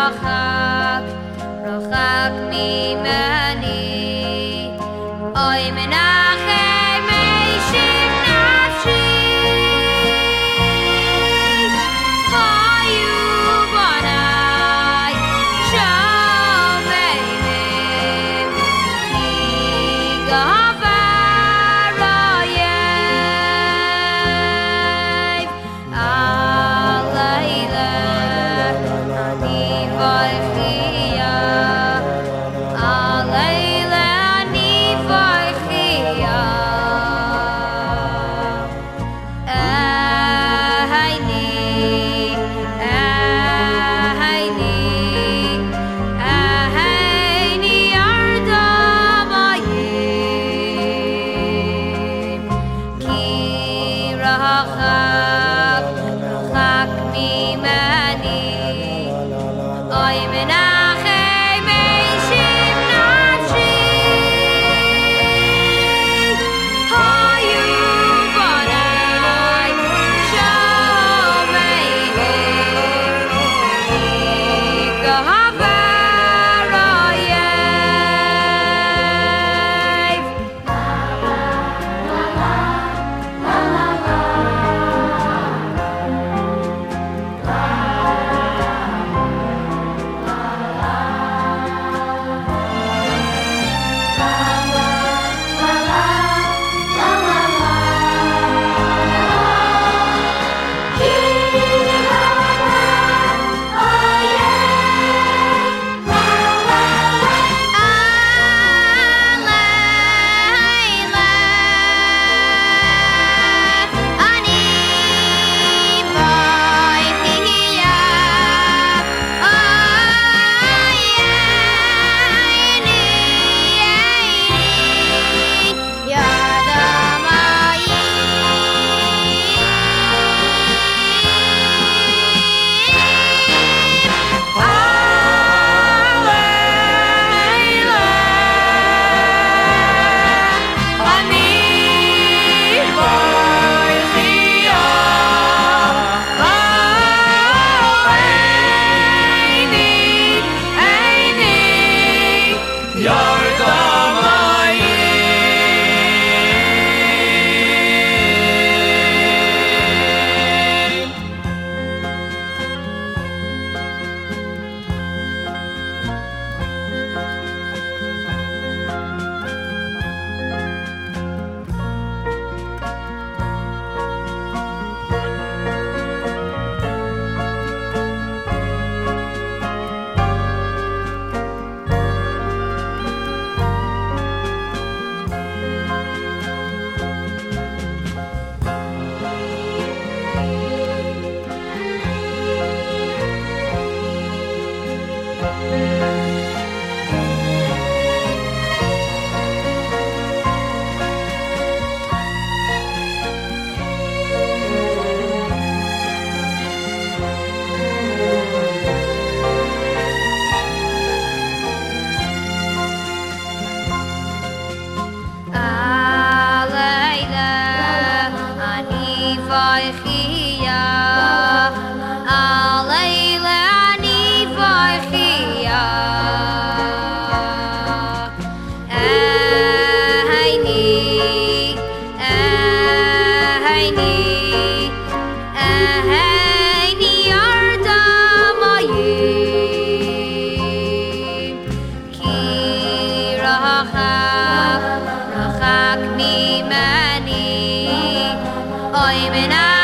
rachak Alayla boy, but I.